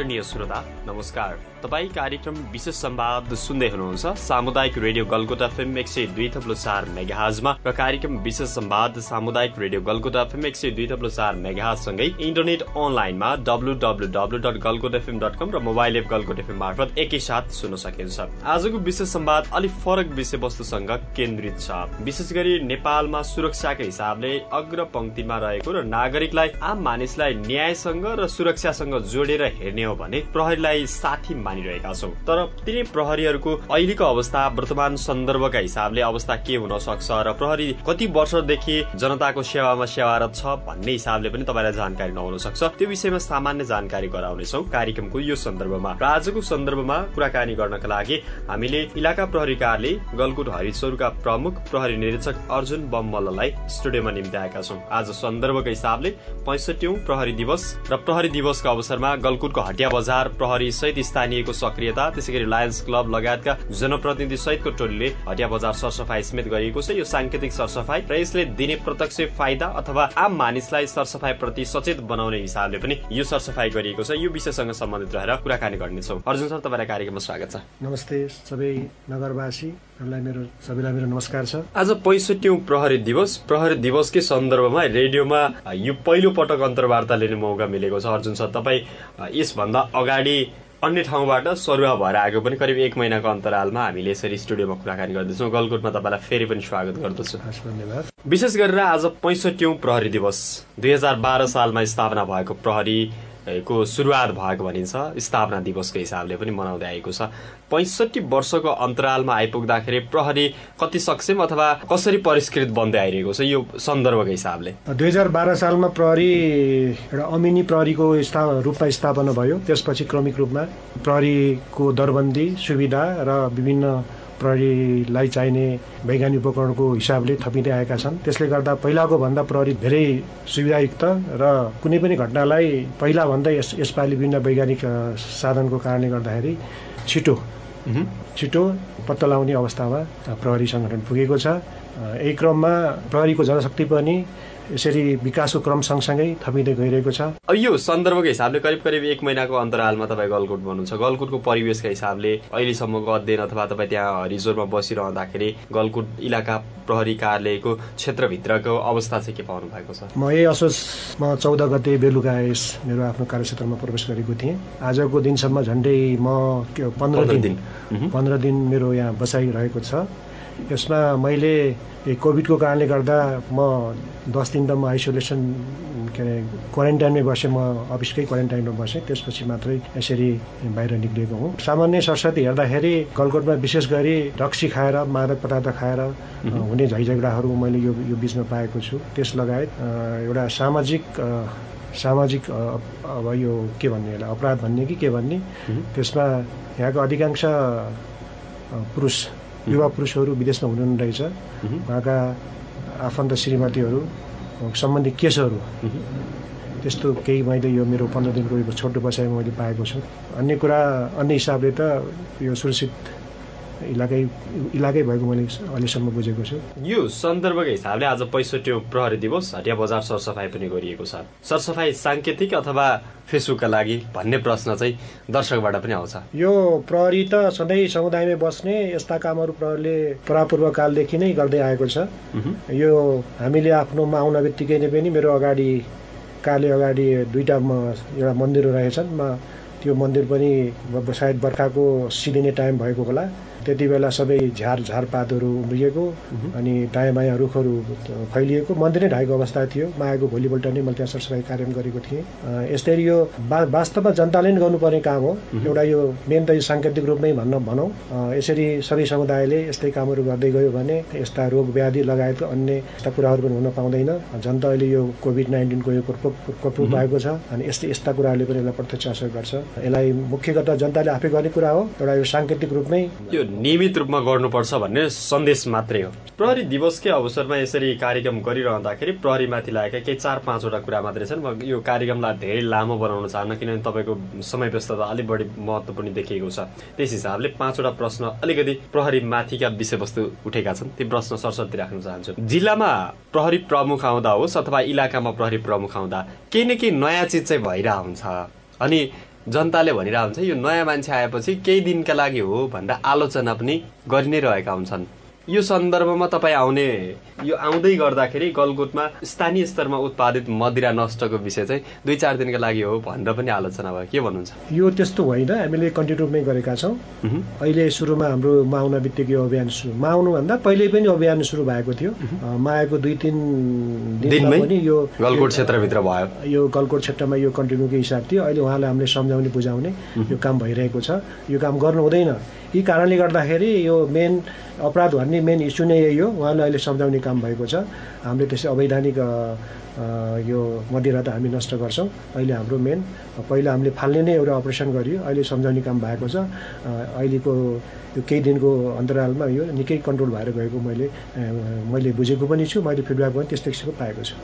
आदरणीय श्रोता नमस्कार। तपाईँ कार्यक्रम विशेष संवाद सुन्दै हुनुहुन्छ सामुदायिक रेडियो गलकोटा फिल्म एक सय दुई थप्लो चार मेगाजमा र कार्यक्रम विशेष संवाद सामुदायिक रेडियो गलकोटा फिल्म एक सय दुई थप्लो चार मेगाजसँगै इन्टरनेट अनलाइनमा W W W dot FM dot com र मोबाइल एप गलकोट एफएम मार्फत एकैसाथ सुन्न सकिन्छ। आजको विशेष संवाद अलिक फरक विषयवस्तुसँग केन्द्रित छ। विशेष गरी नेपालमा सुरक्षाको हिसाबले अग्र पंक्तिमा रहेको र नागरिकलाई आम मानिसलाई न्यायसँग र सुरक्षासँग जोडेर हेर्ने हो भने प्रहरीलाई साथी मानिरहेका छौँ। तर तिनै प्रहरीहरूको अहिलेको अवस्था वर्तमान सन्दर्भका हिसाबले अवस्था के हुन सक्छ र प्रहरी कति वर्षदेखि जनताको सेवामा सेवारत छ भन्ने हिसाबले पनि तपाईँलाई जानकारी नहुन सक्छ। त्यो विषयमा सामान्य जानकारी गराउनेछौ कार्यक्रमको यो सन्दर्भमा। र आजको सन्दर्भमा कुराकानी गर्नका लागि हामीले इलाका प्रहरी कार्यालय गलकुट हरिचौरका प्रमुख प्रहरी निरीक्षक अर्जुन बम्मललाई स्टुडियोमा निम्ति आएका छौँ। आज सन्दर्भको हिसाबले पैँसठी प्रहरी दिवस र प्रहरी दिवसको अवसरमा गलकुटको हटिया बजार प्रहरी सहित स्थानीय गरिएको सक्रियता त्यसै गरी लायन्स क्लब लगायतका जनप्रतिनिधि सहितको टोलीले हटिया बजार सरसफाई समेत गरिएको छ। यो सांकेतिक सरसफाई र यसले दिने प्रत्यक्ष फाइदा अथवा आम मानिसलाई सरसफाई प्रति सचेत बनाउने हिसाबले पनि यो सरसफाई गरिएको छ। यो विषयसँग सम्बन्धित रहेर कुराकानी गर्नेछौ। अर्जुन सर तपाईँलाई कार्यक्रममा स्वागत छ। नमस्ते सबै नगरवासीहरूलाई मेरो सबैलाई मेरो नमस्कार छ। आज पैँसठी प्रहरी दिवस। प्रहरी दिवसकै सन्दर्भमा रेडियोमा यो पहिलो पटक अन्तर्वार्ता लिने मौका मिलेको छ। अर्जुन सर तपाईँ यसभन्दा अगाडि अन्य ठाउँबाट सरुवा भएर आएको पनि करिब एक महिनाको अन्तरालमा हामीले यसरी स्टुडियोमा कुराकानी गर्दैछौँ। गलकुटमा तपाईँलाई फेरि पनि स्वागत गर्दछु। धन्यवाद। विशेष गरेर आज पैँसठी प्रहरी दिवस। दुई हजार बाह्र सालमा स्थापना भएको प्रहरी को सुरुवात भएको भनिन्छ। स्थापना दिवसको हिसाबले पनि मनाउँदै आएको छ। पैँसठी वर्षको अन्तरालमा आइपुग्दाखेरि प्रहरी कति सक्षम अथवा कसरी परिष्कृत बन्दै आइरहेको छ यो सन्दर्भको हिसाबले? दुई हजार बाह्र सालमा प्रहरी एउटा अमिनी प्रहरीको रूपमा स्थापना भयो। त्यसपछि क्रमिक रूपमा प्रहरीको दरबन्दी सुविधा र विभिन्न प्रहरीलाई चाहिने वैज्ञानिक उपकरणको हिसाबले थपिँदै आएका छन्। त्यसले गर्दा पहिलाको भन्दा प्रहरी धेरै सुविधायुक्त र कुनै पनि घटनालाई पहिला भन्दा यस यसपालि विभिन्न वैज्ञानिक साधनको कारणले गर्दाखेरि छिटो छिटो पत्ता लगाउने अवस्थामा प्रहरी सङ्गठन पुगेको छ। यही क्रममा प्रहरीको जनशक्ति पनि यसरी विकासको क्रम सँगसँगै थपिँदै गइरहेको छ। यो सन्दर्भको हिसाबले करिब करिब एक महिनाको अन्तरालमा तपाईँ गलकुट भन्नुहुन्छ गलकुटको परिवेशका हिसाबले अहिलेसम्मको अध्ययन अथवा तपाईँ त्यहाँ हरिजोरमा बसिरहँदाखेरि गलकुट इलाका प्रहरी कार्यालयको क्षेत्रभित्रको अवस्था चाहिँ के पाउनु भएको छ? म यही असोजमा चौध गते बेलुका यस मेरो आफ्नो कार्यक्षेत्रमा प्रवेश गरेको थिएँ। आजको दिनसम्म झन्डै म पन्ध्र दिन। पन्ध्र दिन मेरो यहाँ बसाइरहेको छ। यसमा मैले कोभिडको कारणले गर्दा म दस दिन त म आइसोलेसन के अरे क्वारेन्टाइनमै बसेँ म अफिसकै क्वारेन्टाइनमा बसेँ त्यसपछि मात्रै यसरी बाहिर निक्लिएको हुँ। सामान्य सरस्वती हेर्दाखेरि गलकोटमा विशेष गरी रक्सी खाएर मादक पदार्थ खाएर हुने झैझगडाहरू मैले यो यो बिचमा पाएको छु। त्यस लगायत एउटा सामाजिक सामाजिक अब यो के भन्ने यसलाई अपराध भन्ने कि के भन्ने? त्यसमा यहाँको अधिकांश पुरुष युवा पुरुषहरू विदेशमा हुनु रहेछ। उहाँका आफन्त श्रीमतीहरू सम्बन्धी केसहरू त्यस्तो केही मैले यो मेरो पन्ध्र दिनको यो छोटो बसाइमा मैले पाएको छु। अन्य कुरा अन्य हिसाबले त यो सुरक्षित इलाकै इलाकै भएको मैले अहिलेसम्म बुझेको छु। यो सन्दर्भको हिसाबले आज पैँसठी प्रहरी दिवस हटिया बजार सरसफाइ पनि गरिएको छ। सरसफाइ साङ्केतिक अथवा फेसबुकका लागि भन्ने प्रश्न चाहिँ दर्शकबाट पनि आउँछ। यो प्रहरी त सधैँ समुदायमै बस्ने यस्ता कामहरू प्रहरीले परापूर्व कालदेखि नै गर्दै आएको छ। यो हामीले आफ्नोमा आउन बित्तिकै नै पनि मेरो अगाडि काले अगाडि दुईवटा एउटा मन्दिर रहेछन्। म त्यो मन्दिर पनि सायद बर्खाको सिलिने टाइम भएको होला। त्यति बेला सबै झार झारपातहरू उम्रिएको अनि दायाँ बायाँ रुखहरू फैलिएको। मन्दिरै ढाकेको अवस्था थियो। मायाको भोलिपल्ट नै मैले त्यहाँ सरसफाइ कार्य गरेको थिएँ। यसरी यो वास्तवमा जनताले नै गर्नुपर्ने काम हो। एउटा यो मेन त यो साङ्केतिक रूपमै भन्न भनौँ। यसरी सबै समुदायले यस्तै कामहरू गर्दै गयो भने यस्ता रोग व्याधि लगायत अन्य यस्ता कुराहरू पनि हुन पाउँदैन। जनता अहिले यो कोभिड नाइन्टिनको यो प्रकोप आएको छ। अनि यस्तै यस्ता कुराहरूले पनि यसलाई प्रत्यक्ष असर गर्छ। यसलाई मुख्य जनताले आफै गर्ने कुरा हो एउटा यो साङ्केतिक रूपमै। यो नियमित रूपमा गर्नुपर्छ भन्ने सन्देश मात्रै हो। प्रहरी दिवसकै अवसरमा यसरी कार्यक्रम गरिरहँदाखेरि प्रहरीमाथि लागेका केही चार पाँचवटा कुरा मात्रै छन्। म यो कार्यक्रमलाई धेरै लामो बनाउन चाहन्न किनभने तपाईँको समय व्यस्तता अलिक बढी महत्त्वपूर्ण देखिएको छ। त्यस हिसाबले पाँचवटा प्रश्न अलिकति प्रहरी माथिका विषयवस्तु उठेका छन्। ती प्रश्न सरस्वती राख्न चाहन्छु। जिल्लामा प्रहरी प्रमुख आउँदा होस् अथवा इलाकामा प्रहरी प्रमुख आउँदा केही न केही नयाँ चिज चाहिँ भइरह हुन्छ अनि जनताले भनिरहेको हुन्छ यो नयाँ मान्छे आएपछि केही दिनका लागि हो भनेर आलोचना पनि गरि नै रहेका हुन्छन्। यो सन्दर्भमा तपाईँ आउने यो आउँदै गर्दाखेरि गलगोटमा स्थानीय स्तरमा उत्पादित मदिरा नष्टको विषय चाहिँ दुई चार दिनका लागि हो भनेर पनि आलोचना भयो। के भन्नुहुन्छ? यो त्यस्तो होइन हामीले कन्टिन्यू नै गरेका छौँ। अहिले सुरुमा हाम्रो म आउन बित्तिकै अभियान सुरु म आउनुभन्दा पहिले पनि अभियान सुरु भएको थियो। म आएको दुई तिन दिनमा पनि यो गलकोट क्षेत्रभित्र भयो। यो गलकोट क्षेत्रमा यो कन्टिन्यूको हिसाब थियो अहिले उहाँलाई हामीले सम्झाउने बुझाउने यो काम भइरहेको छ। यो काम गर्नु हुँदैन यी कारणले गर्दाखेरि यो मेन अपराध भन्ने मेन इस्यु नै यही हो। उहाँले अहिले सम्झाउने काम भएको छ। हामीले त्यसै अवैधानिक यो मदिरा त हामी नष्ट गर्छौँ। अहिले हाम्रो मेन पहिला हामीले फाल्ने नै एउटा अपरेसन गरियो। अहिले सम्झाउने काम भएको छ। अहिलेको यो केही दिनको अन्तरालमा यो निकै कन्ट्रोल भएर गएको मैले मैले बुझेको पनि छु। मैले फिडब्याक पनि त्यस्तै किसिमको पाएको छु।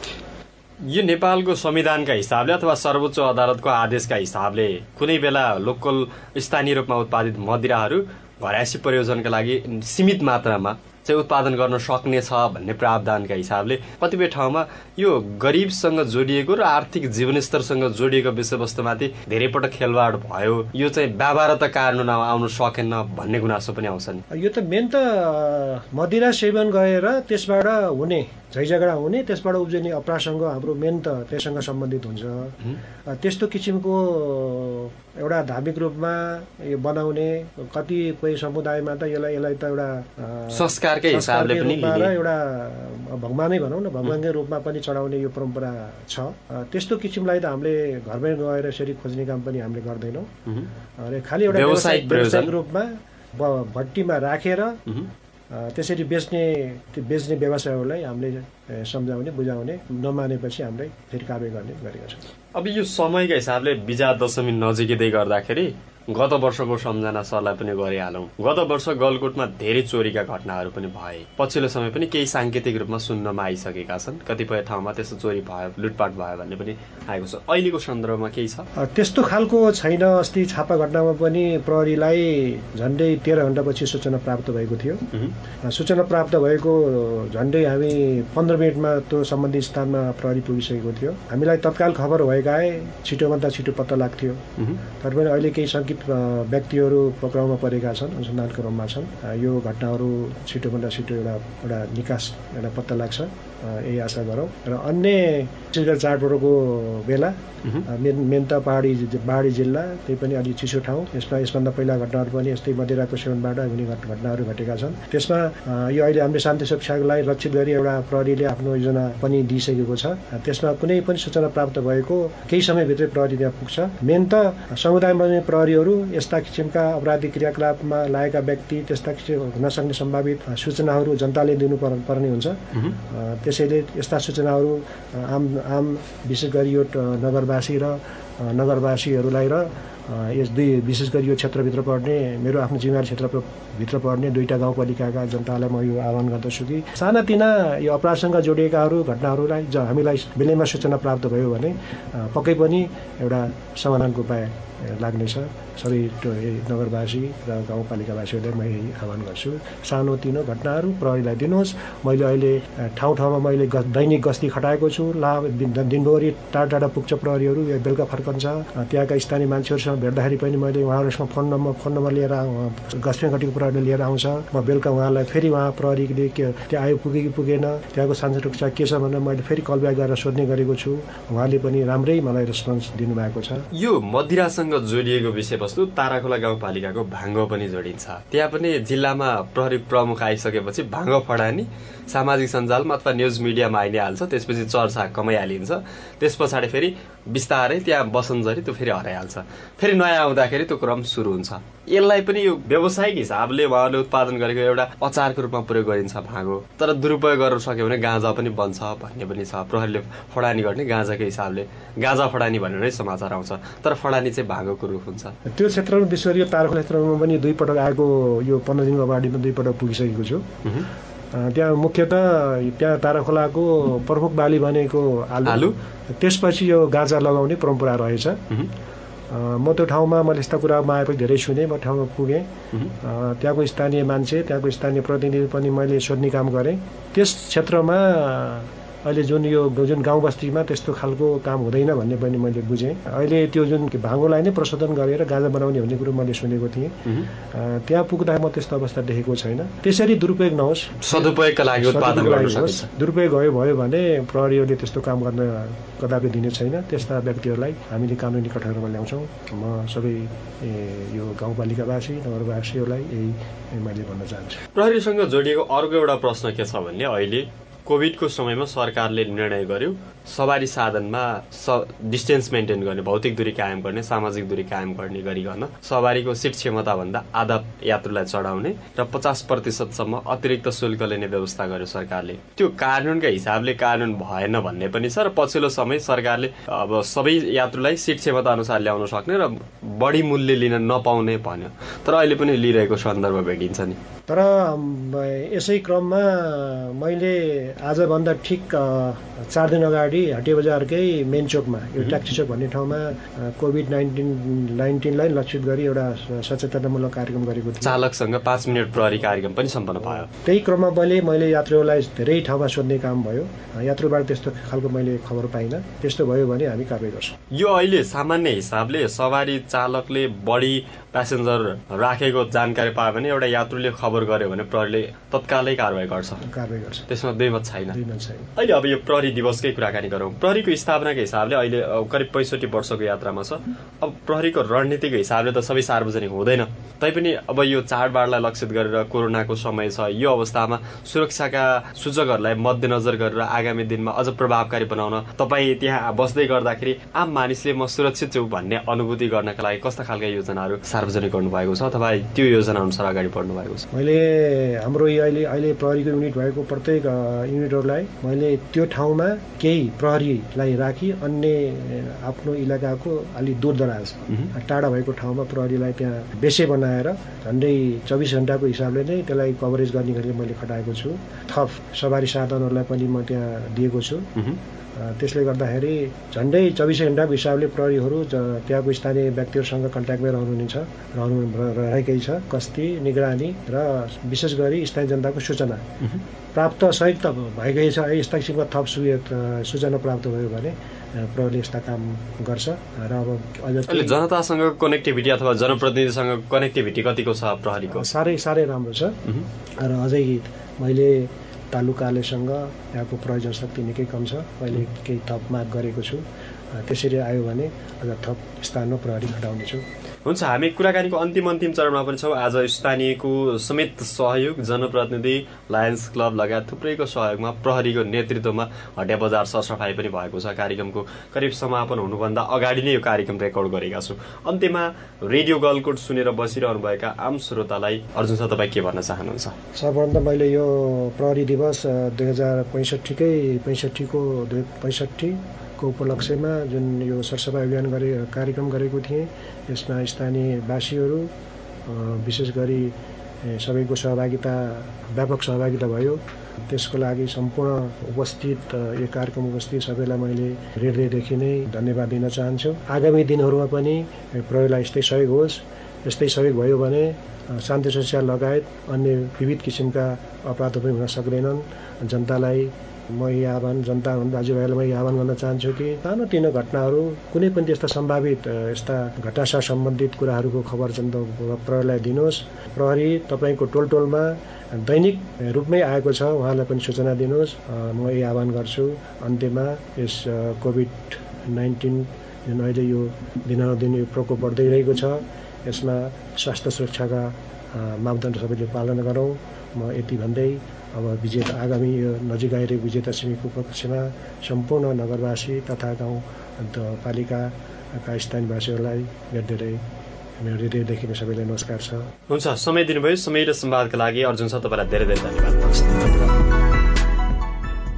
यो नेपालको संविधानका हिसाबले अथवा सर्वोच्च अदालतको आदेशका हिसाबले कुनै बेला लोकल स्थानीय रूपमा उत्पादित मदिराहरू घरायसी प्रयोजनका लागि सीमित मात्रामा। चाहिँ उत्पादन गर्न सक्ने छ भन्ने प्रावधानका हिसाबले कतिपय ठाउँमा यो गरिबसँग जोडिएको र आर्थिक जीवनस्तरसँग जोडिएको विषयवस्तुमाथि धेरै पटक खेलवाड भयो। यो चाहिँ व्यापारत कारणमा आउनु सकेन भन्ने गुनासो पनि आउँछ नि यो त मेन त मदिरा सेवन गएर त्यसबाट हुने झैझगडा हुने त्यसबाट उब्जिने अपराधसँग हाम्रो मेन त त्यससँग सम्बन्धित हुन्छ। त्यस्तो किसिमको एउटा धार्मिक रूपमा यो बनाउने कतिपय समुदायमा त यसलाई यसलाई त एउटा संस्कारकै हिसाबले पनि एउटा भगवानै भनौँ न भगवानकै रूपमा पनि चढाउने यो परम्परा छ। त्यस्तो किसिमलाई त हामीले घरमै गएर यसरी खोज्ने काम पनि हामीले गर्दैनौँ। र खालि एउटा व्यावसायिक रूपमा भट्टीमा राखेर त्यसरी बेच्ने बेच्ने व्यवसायहरूलाई हामीले सम्झाउने बुझाउने नमानेपछि हामीले फेरि कारवाही गर्ने गरेका छौँ। अब यो समयका हिसाबले विजया दशमी नजिकै गर्दाखेरि गत वर्षको सम्झना सरलाई पनि गरिहालौँ। गत वर्ष गलकोटमा धेरै चोरीका घटनाहरू पनि भए। पछिल्लो समय पनि केही साङ्केतिक रूपमा सुन्नमा आइसकेका छन्। कतिपय ठाउँमा त्यस्तो चोरी भयो लुटपाट भयो भन्ने पनि आएको छ। अहिलेको सन्दर्भमा केही छ? त्यस्तो खालको छैन। अस्ति छापा घटनामा पनि प्रहरीलाई झन्डै तेह्र घन्टापछि सूचना प्राप्त भएको थियो। सूचना प्राप्त भएको झन्डै हामी पन्ध्र मिनटमा त्यो सम्बन्धित स्थानमा प्रहरी पुगिसकेको थियो। हामीलाई तत्काल खबर भएका छिटोभन्दा छिटो पत्ता लाग्थ्यो। तर पनि अहिले केही सङ्केत व्यक्तिहरू पक्राउमा परेका छन् अनुसन्धान क्रममा छन्। यो घटनाहरू छिटोभन्दा छिटो एउटा एउटा निकास एउटा पत्ता लाग्छ। यही आशा गरौँ। र अन्य छत्तिसगढ चाडपर्वको बेला मेन मेन त पहाडी पहाडी जिल्ला त्यही पनि अलिक चिसो ठाउँ। यसमा यसभन्दा पहिला घटनाहरू पनि यस्तै मदिराको सेवनबाट हुने घटनाहरू घटेका छन्। त्यसमा यो अहिले हामीले शान्ति सुरक्षालाई लक्षित गरी एउटा प्रहरीले आफ्नो योजना पनि दिइसकेको छ। त्यसमा कुनै पनि सूचना प्राप्त भएको केही समयभित्रै प्रहरी त्यहाँ पुग्छ। मेन त समुदायमा प्रहरीहरू यस्ता किसिमका अपराधिक क्रियाकलापमा लागेका व्यक्ति त्यस्ता किसिम हुन सक्ने सम्भावित सूचनाहरू जनताले दिनु पर्ने हुन्छ त्यसैले यस्ता सूचनाहरू आम आम विशेष गरी यो नगरवासी र नगरवासीहरूलाई र यस दुई विशेष गरी यो क्षेत्रभित्र पर्ने मेरो आफ्नो जिम्मेवारी क्षेत्रभित्र पर्ने दुईवटा गाउँपालिकाका जनतालाई म यो आह्वान गर्दछु कि सानातिना यो अपराधसँग जोडिएकाहरू घटनाहरूलाई हामीलाई बेलैमा सूचना प्राप्त भयो भने पक्कै पनि एउटा समाधानको उपाय लाग्नेछ। सबै नगरवासी र गाउँपालिकावासीहरूलाई म यही आह्वान गर्छु। सानोतिनो घटनाहरू प्रहरीलाई दिनुहोस्। मैले अहिले ठाउँ ठाउँमा मैले दैनिक गस्ती खटाएको छु। ला दिनभरि टाढा टाढा पुग्छ प्रहरीहरू। बेलुका फर्कन्छ त्यहाँका स्थानीय मान्छेहरूसँग भेट्दाखेरि पनि मैले उहाँहरूसँग फोन नम्बर फोन नम्बर लिएर गस्ती घटीको प्रहरीले लिएर आउँछ। म बेलुका उहाँलाई फेरि उहाँ प्रहरीले त्यहाँ आयो पुगे कि पुगेन। त्यहाँको शान्ति सुरक्षा के छ भनेर मैले फेरि कल ब्याक गरेर सोध्ने गरेको छु। उहाँले पनि राम्रै मलाई रेस्पोन्स दिनुभएको छ। यो मदिरासँग जोडिएको विषयवस्तु ताराखोला गाउँपालिकाको भाङ्गो पनि जोडिन्छ। त्यहाँ पनि जिल्लामा प्रहरी प्रमुख आइसकेपछि भाङ्गो फडानी सामाजिक सञ्जालमा अथवा न्युज मिडियामा आइ नै हाल्छ। त्यसपछि चर्चा कमाइहालिन्छ। त्यस पछाडि फेरि बिस्तारै त्यहाँ बसन्जरी त्यो फेरि हराइहाल्छ। फेरि नयाँ आउँदाखेरि त्यो क्रम सुरु हुन्छ। यसलाई पनि यो व्यावसायिक हिसाबले उहाँले उत्पादन गरेको एउटा अचारको रूपमा प्रयोग गरिन्छ भाँगो। तर दुरुपयोग गर्न सक्यो भने गाँजा पनि बन्छ भन्ने पनि छ। प्रहरीले फडानी गर्ने गाँजाको हिसाबले। गाँजा फडानी भनेर समाचार आउँछ। तर फडानी चाहिँ भाँगोको रूप हुन्छ। त्यो क्षेत्रमा विशेष गरी यो तारखोला क्षेत्रमा पनि दुई पटक आएको यो पन्ध्र दिनको अगाडि पनि दुई पटक पुगिसकेको छु। त्यहाँ मुख्यत त्यहाँ ताराखोलाको प्रमुख बाली भनेको आलु। आलु। त्यसपछि यो गाजा लगाउने परम्परा रहेछ। म त्यो ठाउँमा मैले यस्ता कुरामा आएपछि धेरै सुने म ठाउँमा पुगेँ। त्यहाँको स्थानीय मान्छे त्यहाँको स्थानीय प्रतिनिधि पनि मैले सोध्ने काम गरेँ। त्यस क्षेत्रमा अहिले जुन यो जुन गाउँ बस्तीमा त्यस्तो खालको काम हुँदैन भन्ने पनि मैले बुझेँ। अहिले त्यो जुन भाँगोलाई नै प्रशोधन गरेर गाजा बनाउने भन्ने कुरो मैले सुनेको थिएँ। त्यहाँ पुग्दा म त्यस्तो अवस्था देखेको छैन। त्यसरी दुरुपयोग नहोस्। सदुपयोगका लागि दुरुपयोग भयो भयो भने प्रहरीहरूले त्यस्तो काम गर्न कदापि दिने छैन। त्यस्ता व्यक्तिहरूलाई हामीले कानुनी कठघरमा ल्याउँछौँ। म सबै यो गाउँपालिकावासी नगरवासीहरूलाई यही मैले भन्न चाहन्छु। प्रहरीसँग जोडिएको अर्को एउटा प्रश्न के छ भने अहिले? कोभिडको समयमा सरकारले निर्णय गर्यो सवारी साधनमा स डिस्टेन्स मेन्टेन गर्ने भौतिक दूरी कायम गर्ने सामाजिक दूरी कायम गर्ने गरिकन सवारीको सिट क्षमताभन्दा आधा यात्रुलाई चढाउने र पचास प्रतिशतसम्म अतिरिक्त शुल्क लिने व्यवस्था गर्यो सरकारले। त्यो कानुनका हिसाबले कानुन भएन भन्ने पनि छ र पछिल्लो समय सरकारले अब सबै यात्रुलाई सिट क्षमता अनुसार ल्याउन सक्ने र बढी मूल्य लिन नपाउने भन्यो। तर अहिले पनि लिइरहेको सन्दर्भ भेटिन्छ नि। तर यसै क्रममा मैले आजभन्दा ठिक चार दिन अगाडि हटिया बजारकै मेन चोकमा यो ट्याक्सी चोक भन्ने ठाउँमा कोभिड नाइन्टिन नाइन्टिनलाई लक्षित गरी एउटा सचेतनामूलक कार्यक्रम गरेको थियो। चालकसँग पाँच मिनट प्रहरी कार्यक्रम पनि सम्पन्न भयो। त्यही क्रममा मैले मैले यात्रुलाई धेरै ठाउँमा सोध्ने काम भयो। यात्रुबाट त्यस्तो खालको मैले खबर पाइनँ। त्यस्तो भयो भने हामी कारवाही गर्छौँ। यो अहिले सामान्य हिसाबले सवारी चालकले बढी प्यासेन्जर राखेको जानकारी पायो भने एउटा यात्रुले खबर गर्यो भने प्रहरीले तत्कालै कारवाही गर्छ। कारवाही गर्छ। त्यसमा दुई मत छैन। अहिले अब यो प्रहरी दिवसकै कुराकानी गरौँ। प्रहरीको स्थापनाको हिसाबले अहिले करिब पैँसठी वर्षको यात्रामा छ। अब प्रहरीको रणनीतिको हिसाबले त सबै सार्वजनिक हुँदैन। तैपनि अब यो चाडबाडलाई लक्षित गरेर कोरोनाको समय छ यो अवस्थामा सुरक्षाका सूचकहरूलाई मध्यनजर गरेर आगामी दिनमा अझ प्रभावकारी बनाउन तपाईँ त्यहाँ बस्दै गर्दाखेरि आम मानिसले म सुरक्षित छु भन्ने अनुभूति गर्नका लागि कस्ता खालका योजनाहरू सार्वजनिक गर्नुभएको छ अथवा त्यो योजना अनुसार अगाडि बढ्नु भएको छ? मैले हाम्रो अहिले अहिले प्रहरीको युनिट भएको प्रत्येक युनिटहरूलाई मैले त्यो ठाउँमा केही प्रहरीलाई राखी अन्य आफ्नो इलाकाको अलि दूर दराज टाढा भएको ठाउँमा प्रहरीलाई त्यहाँ बेसे बनाएर झन्डै चौबिस घन्टाको हिसाबले नै त्यसलाई कभरेज गर्ने गरी मैले खटाएको छु। थप सवारी साधनहरूलाई पनि म त्यहाँ दिएको छु। त्यसले गर्दाखेरि झन्डै चौबिस घन्टाको हिसाबले प्रहरीहरू त्यहाँको स्थानीय व्यक्तिहरूसँग कन्ट्याक्टमै रहनुहुनेछ रहनु रहेकै छ कस्ती निगरानी र विशेष गरी स्थानीय जनताको सूचना। प्राप्त सहित भएकै छ यस्ता किसिमका थप सूचना प्राप्त भयो भने प्रहरीले यस्ता काम गर्छ। र अब अहिले जनतासँग कनेक्टिभिटी अथवा जनप्रतिनिधिसँग कनेक्टिभिटी कतिको छ प्रहरीको? साह्रै साह्रै राम्रो छ। र अझै मैले तालुकालेसँग यहाँको प्रयोजन शक्ति निकै कम छ। मैले केही थप माग गरेको छु। त्यसरी आयो भने अझ थप स्थानमा प्रहरी घटाउनेछु। हुन्छ हामी कुराकानीको अन्तिम अन्तिम चरणमा पनि छौँ। आज स्थानीयको समेत सहयोग जनप्रतिनिधि लायन्स क्लब लगायत थुप्रैको सहयोगमा प्रहरीको नेतृत्वमा हटिया बजार सरसफाई पनि भएको छ। कार्यक्रमको करिब समापन हुनुभन्दा अगाडि नै यो कार्यक्रम रेकर्ड गरेका छौँ। अन्त्यमा रेडियो गलकोट सुनेर बसिरहनुभएका आम श्रोतालाई अर्जुन सर तपाईँ के भन्न चाहनुहुन्छ? सबभन्दा मैले यो प्रहरी दिवस दुई हजार पैँसठीकै पैँसठीको दुई पैँसठी को उपलक्ष्यमा जुन यो सरसफाइ अभियान गरे कार्यक्रम गरेको थिएँ यसमा स्थानीयवासीहरू विशेष गरी सबैको सहभागिता व्यापक सहभागिता भयो। त्यसको लागि सम्पूर्ण उपस्थित यो कार्यक्रम उपस्थित सबैलाई मैले हृदयदेखि नै धन्यवाद दिन चाहन्छु। आगामी दिनहरूमा पनि प्रहरीलाई यस्तै सहयोग होस्। यस्तै सहयोग भयो भने शान्ति सुरक्षा लगायत अन्य विविध किसिमका अपराधहरू पनि हुन सक्दैनन्। जनतालाई म यही आह्वान जनता दाजुभाइलाई म यही आह्वान गर्न चाहन्छु कि सानो तिनो घटनाहरू कुनै पनि त्यस्ता सम्भावित यस्ता घटनासँग सम्बन्धित कुराहरूको खबर जनता प्रहरीलाई दिनुहोस्। प्रहरी तपाईँको टोल टोलमा दैनिक रूपमै आएको छ उहाँलाई पनि सूचना दिनुहोस्। म यही आह्वान गर्छु। अन्त्यमा यस कोभिड नाइन्टिन जुन अहिले यो दिनानुदिन यो प्रकोप बढ्दै रहेको छ यसमा स्वास्थ्य सुरक्षाका मापदण्ड सबैले पालना गरौँ। म यति भन्दै अब विजेता आगामी यो नजिक आइरहेको विजेता छिमेकीको पक्षमा सम्पूर्ण नगरवासी तथा गाउँ पालिकाका स्थानीयवासीहरूलाई धेरै धेरै मेरो हृदयदेखि सबैलाई नमस्कार छ। हुन्छ समय दिनुभयो। समय र संवादका लागि अर्जुन छ तपाईँलाई धेरै धेरै धन्यवाद।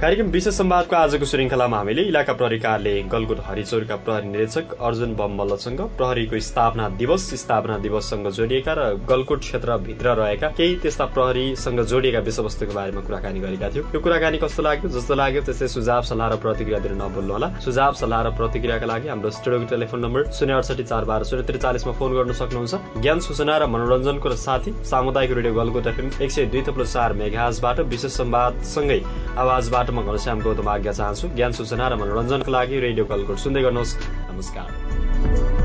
कार्यक्रम विशेष सम्वादको आजको श्रृङ्खलामा हामीले इलाका प्रहरी कार्यालय गलगुट हरिचौरका प्रहरी निरीक्षक अर्जुन बमल्लसँग प्रहरीको स्थापना दिवस स्थापना दिवससँग जोडिएका र गलकुट क्षेत्रभित्र रहेका केही त्यस्ता प्रहरीसँग जोडिएका विषयवस्तुको बारेमा कुराकानी गरेका थियौँ। यो कुराकानी कस्तो लाग्यो? जस्तो लाग्यो त्यस्तै सुझाव सल्लाह र प्रतिक्रिया दिन नभुल्नु होला। सुझाव सल्लाह र प्रतिक्रियाका लागि हाम्रो स्टुडियोको टेलिफोन नम्बर शून्य अडसठी चार बाह्र शून्य त्रिचालिसमा फोन गर्न सक्नुहुन्छ। ज्ञान सूचना र मनोरञ्जनको र साथी सामुदायिक रेडियो गलकुट एफएम एक सय दुई थप्लो चार मेघाजबाट विशेष संवादसँगै आवाजबाट तर्फबाट म घनश्याम गौतम आज्ञा चाहन्छु। ज्ञान सूचना र मनोरञ्जनको लागि रेडियो कलकोट सुन्दै गर्नुहोस्। नमस्कार।